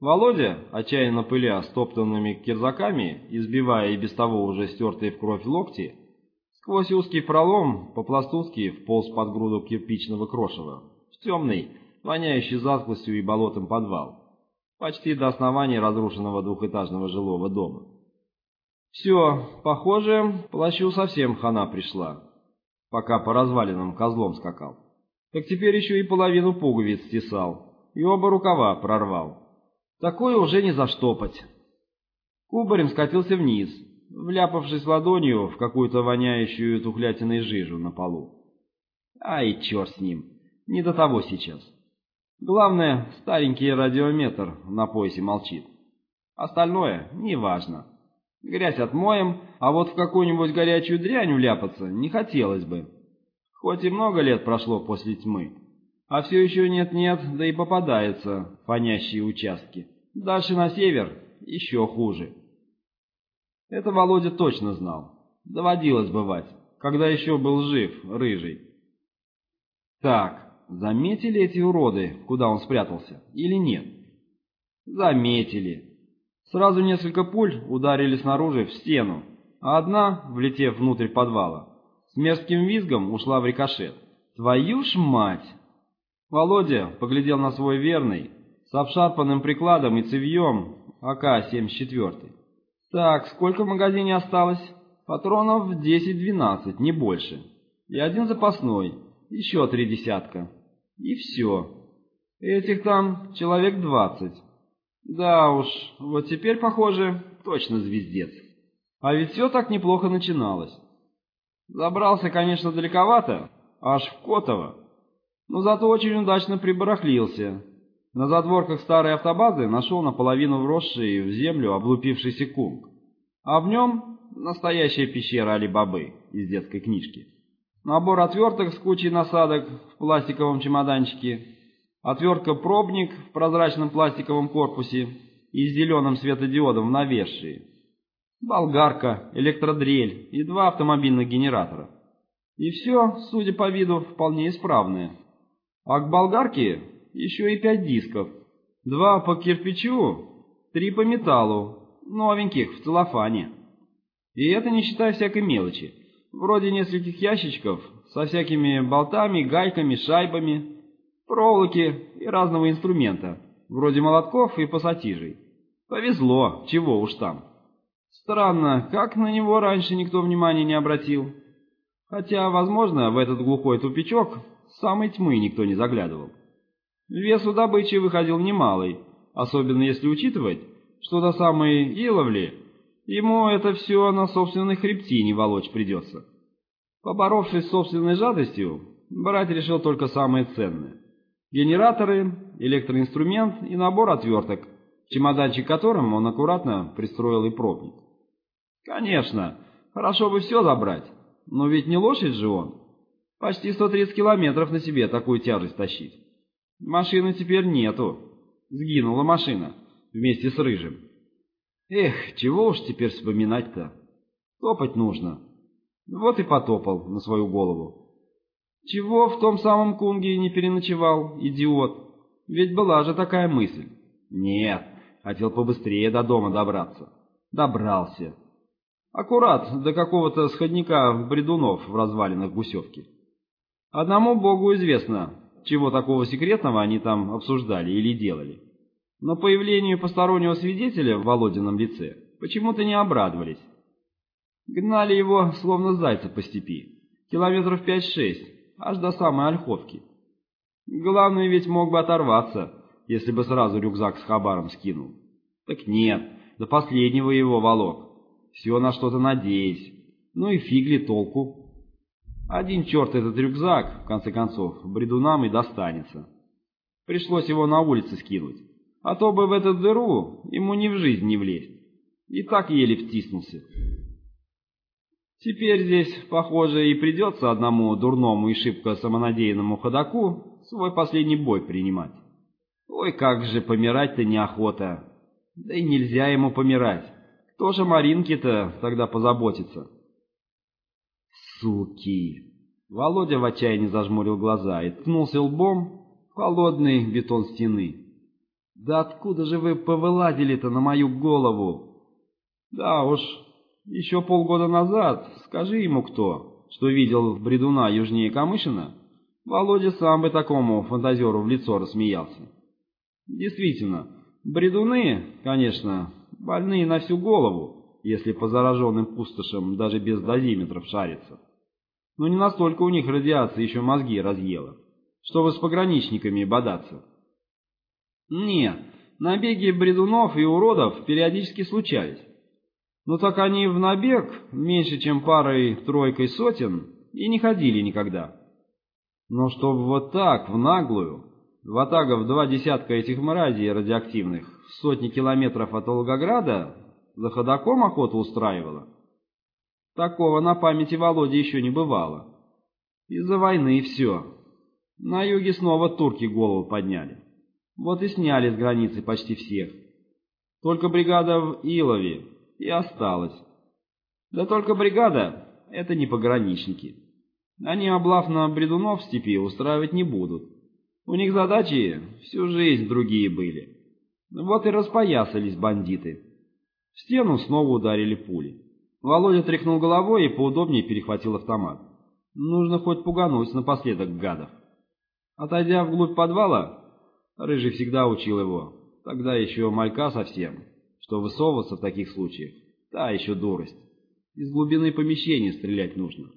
Володя, отчаянно пыля стоптанными кирзаками, избивая и без того уже стертые в кровь локти, сквозь узкий пролом по-пластунски вполз под груду кирпичного крошева, в темный, воняющий затклостью и болотом подвал, почти до основания разрушенного двухэтажного жилого дома. Все, похоже, плащу совсем хана пришла, пока по развалинам козлом скакал. Так теперь еще и половину пуговиц стесал, и оба рукава прорвал. Такое уже не заштопать. Кубарем скатился вниз, вляпавшись ладонью в какую-то воняющую тухлятиной жижу на полу. Ай, черт с ним, не до того сейчас. Главное, старенький радиометр на поясе молчит. Остальное неважно. Грязь отмоем, а вот в какую-нибудь горячую дрянь вляпаться не хотелось бы. Хоть и много лет прошло после тьмы, а все еще нет-нет, да и попадаются фонящие участки. Дальше на север еще хуже. Это Володя точно знал. Доводилось бывать, когда еще был жив, рыжий. Так, заметили эти уроды, куда он спрятался, или нет? Заметили. Сразу несколько пуль ударили снаружи в стену, а одна, влетев внутрь подвала, с мерзким визгом ушла в рикошет. Твою ж мать! Володя поглядел на свой верный, с обшарпанным прикладом и цевьем АК-74. Так, сколько в магазине осталось? Патронов 10-12, не больше. И один запасной, еще три десятка. И все. Этих там человек двадцать. Да уж, вот теперь, похоже, точно звездец. А ведь все так неплохо начиналось. Забрался, конечно, далековато, аж в Котово но зато очень удачно прибарахлился. На задворках старой автобазы нашел наполовину вросший в землю облупившийся кунг, а в нем настоящая пещера Али-Бабы из детской книжки. Набор отверток с кучей насадок в пластиковом чемоданчике, отвертка-пробник в прозрачном пластиковом корпусе и с зеленым светодиодом в навесшие, болгарка, электродрель и два автомобильных генератора. И все, судя по виду, вполне исправное. А к болгарке еще и пять дисков. Два по кирпичу, три по металлу, новеньких, в целлофане. И это не считая всякой мелочи, вроде нескольких ящичков со всякими болтами, гайками, шайбами, проволоки и разного инструмента, вроде молотков и пассатижей. Повезло, чего уж там. Странно, как на него раньше никто внимания не обратил. Хотя, возможно, в этот глухой тупичок самой тьмы никто не заглядывал. Вес у добычи выходил немалый, особенно если учитывать, что до самой Иловли ему это все на собственной хребтине волочь придется. Поборовшись с собственной жадостью, брать решил только самое ценное. Генераторы, электроинструмент и набор отверток, чемоданчик которым он аккуратно пристроил и пробник. Конечно, хорошо бы все забрать, но ведь не лошадь же он. Почти 130 километров на себе такую тяжесть тащить. Машины теперь нету. Сгинула машина вместе с Рыжим. Эх, чего уж теперь вспоминать-то? Топать нужно. Вот и потопал на свою голову. Чего в том самом Кунге не переночевал, идиот? Ведь была же такая мысль. Нет, хотел побыстрее до дома добраться. Добрался. Аккурат до какого-то сходника бредунов в развалинах Гусевки. Одному Богу известно, чего такого секретного они там обсуждали или делали. Но появлению постороннего свидетеля в Володином лице почему-то не обрадовались. Гнали его, словно зайца по степи, километров пять-шесть, аж до самой Ольховки. Главное ведь мог бы оторваться, если бы сразу рюкзак с хабаром скинул. Так нет, до последнего его волок. Все на что-то надеясь. Ну и фиг ли толку. Один черт этот рюкзак, в конце концов, бредунам и достанется. Пришлось его на улице скинуть, а то бы в эту дыру ему ни в жизнь не влезть. И так еле втиснулся. Теперь здесь, похоже, и придется одному дурному и шибко самонадеянному ходаку свой последний бой принимать. Ой, как же помирать-то неохота. Да и нельзя ему помирать. Кто же Маринке-то тогда позаботится? Суки! Володя в отчаянии зажмурил глаза и ткнулся лбом в холодный бетон стены. Да Да откуда же вы повылазили-то на мою голову? Да уж, еще полгода назад, скажи ему кто, что видел бредуна южнее Камышина, Володя сам бы такому фантазеру в лицо рассмеялся. Действительно, бредуны, конечно, больные на всю голову, если по зараженным пустошам даже без дозиметров шариться. Но не настолько у них радиация еще мозги разъела, чтобы с пограничниками бодаться. Нет, набеги бредунов и уродов периодически случались. Но так они в набег меньше, чем парой-тройкой сотен, и не ходили никогда. Но чтобы вот так, в наглую, в два десятка этих мразей радиоактивных, сотни километров от Волгограда, за ходоком охоту устраивала, такого на памяти Володи еще не бывало. Из-за войны все. На юге снова турки голову подняли. Вот и сняли с границы почти всех. Только бригада в Илове и осталась. Да только бригада — это не пограничники. Они облав на бредунов в степи устраивать не будут. У них задачи всю жизнь другие были. Вот и распоясались бандиты. В стену снова ударили пули. Володя тряхнул головой и поудобнее перехватил автомат. Нужно хоть пугануть напоследок гадов. Отойдя вглубь подвала, Рыжий всегда учил его, тогда еще малька совсем, что высовываться в таких случаях, та еще дурость. Из глубины помещения стрелять нужно.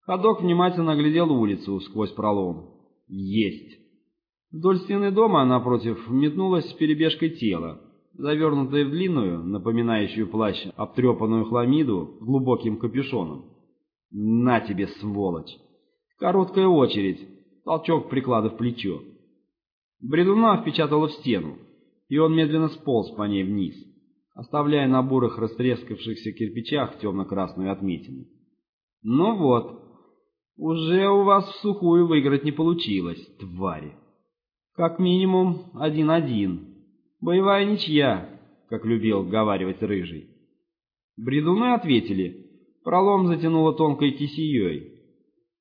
Ходок внимательно оглядел улицу сквозь пролом. Есть. Вдоль стены дома напротив метнулась перебежкой тела, завернутое в длинную, напоминающую плащ, обтрепанную хламиду с глубоким капюшоном. На тебе, сволочь! Короткая очередь, толчок приклада в плечо. Бредуна впечатала в стену, и он медленно сполз по ней вниз, оставляя на бурых растрескавшихся кирпичах темно-красную отметину. «Ну вот, уже у вас в сухую выиграть не получилось, твари. Как минимум один-один. Боевая ничья, как любил говаривать Рыжий». Бредуны ответили. Пролом затянуло тонкой кисеей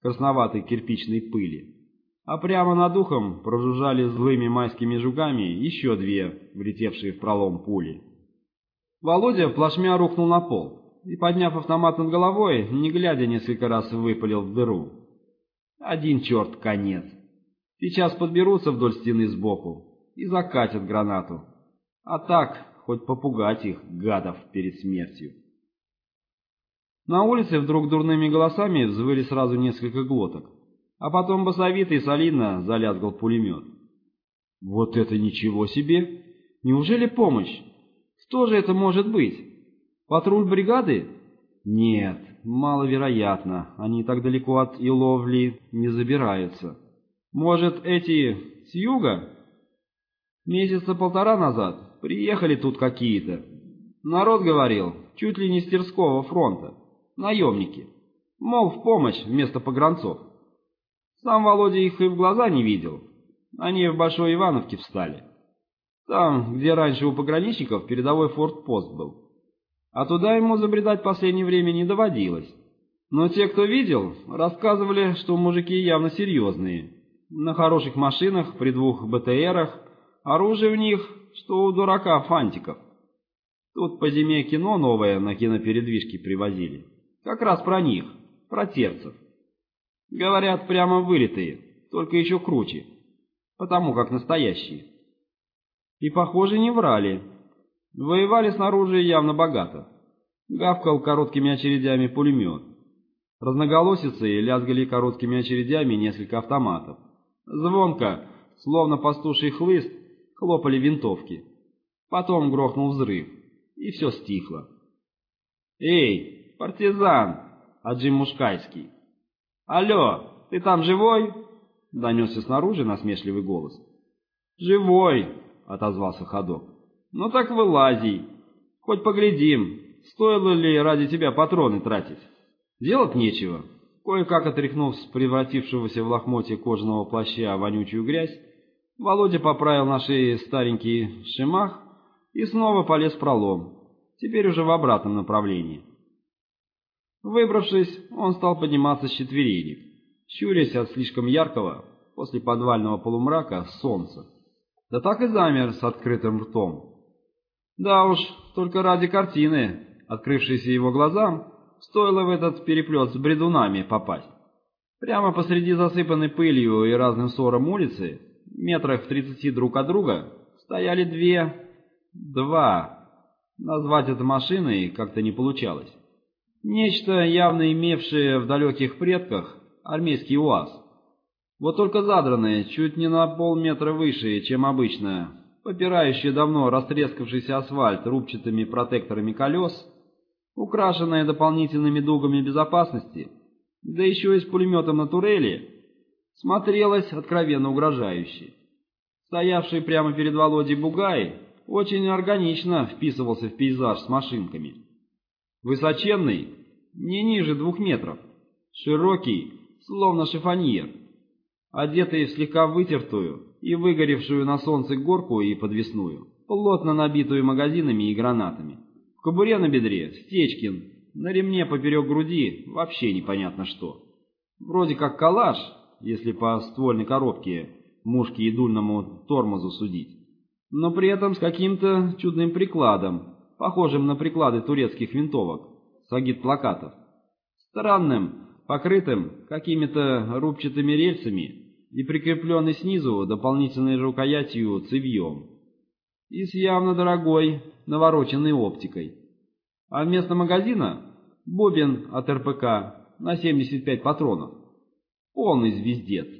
красноватой кирпичной пыли а прямо над ухом прожужжали злыми майскими жугами еще две, влетевшие в пролом пули. Володя плашмя рухнул на пол и, подняв автомат над головой, не глядя несколько раз выпалил в дыру. Один черт конец. Сейчас подберутся вдоль стены сбоку и закатят гранату. А так, хоть попугать их, гадов, перед смертью. На улице вдруг дурными голосами взвыли сразу несколько глоток а потом басовито и солидно залязгал пулемет. «Вот это ничего себе! Неужели помощь? Кто же это может быть? Патруль бригады? Нет, маловероятно, они так далеко от Иловли не забираются. Может, эти с юга? Месяца полтора назад приехали тут какие-то. Народ говорил, чуть ли не с Терского фронта, наемники. Мол, в помощь вместо погранцов. Сам Володя их и в глаза не видел. Они в Большой Ивановке встали. Там, где раньше у пограничников передовой фортпост был. А туда ему забредать в последнее время не доводилось. Но те, кто видел, рассказывали, что мужики явно серьезные. На хороших машинах, при двух БТРах, оружие у них, что у дурака фантиков. Тут по зиме кино новое на кинопередвижке привозили. Как раз про них, про терцев. Говорят, прямо вылитые, только еще круче, потому как настоящие. И, похоже, не врали. Воевали снаружи явно богато. Гавкал короткими очередями пулемет. Разноголосицы лязгали короткими очередями несколько автоматов. Звонко, словно пастуший хлыст, хлопали винтовки. Потом грохнул взрыв, и все стихло. «Эй, партизан!» Аджим Мушкайский. «Алло, ты там живой?» — донесся снаружи насмешливый голос. «Живой!» — отозвался ходок. «Ну так вылази. Хоть поглядим, стоило ли ради тебя патроны тратить. Делать нечего». Кое-как отряхнув с превратившегося в лохмотье кожаного плаща вонючую грязь, Володя поправил на шее старенький шимах и снова полез в пролом, теперь уже в обратном направлении. Выбравшись, он стал подниматься с четверенек, щурясь от слишком яркого, после подвального полумрака, солнца. Да так и замер с открытым ртом. Да уж, только ради картины, открывшейся его глазам, стоило в этот переплет с бредунами попасть. Прямо посреди засыпанной пылью и разным ссором улицы, метрах в тридцати друг от друга, стояли две... два... Назвать это машиной как-то не получалось. Нечто, явно имевшее в далеких предках армейский УАЗ. Вот только задранное, чуть не на полметра выше, чем обычно, попирающее давно растрескавшийся асфальт рубчатыми протекторами колес, украшенное дополнительными дугами безопасности, да еще и с пулеметом на турели, смотрелось откровенно угрожающе. Стоявший прямо перед Володей Бугай очень органично вписывался в пейзаж с машинками. Высоченный, не ниже двух метров, широкий, словно шифоньер, одетый в слегка вытертую и выгоревшую на солнце горку и подвесную, плотно набитую магазинами и гранатами. В кобуре на бедре Стечкин, на ремне поперек груди вообще непонятно что. Вроде как калаш, если по ствольной коробке мушке и дульному тормозу судить, но при этом с каким-то чудным прикладом, похожим на приклады турецких винтовок, с агит-плакатов. Странным, покрытым какими-то рубчатыми рельсами и прикрепленный снизу дополнительной рукоятью цевьем. И с явно дорогой, навороченной оптикой. А вместо магазина — бобин от РПК на 75 патронов. Полный звездец.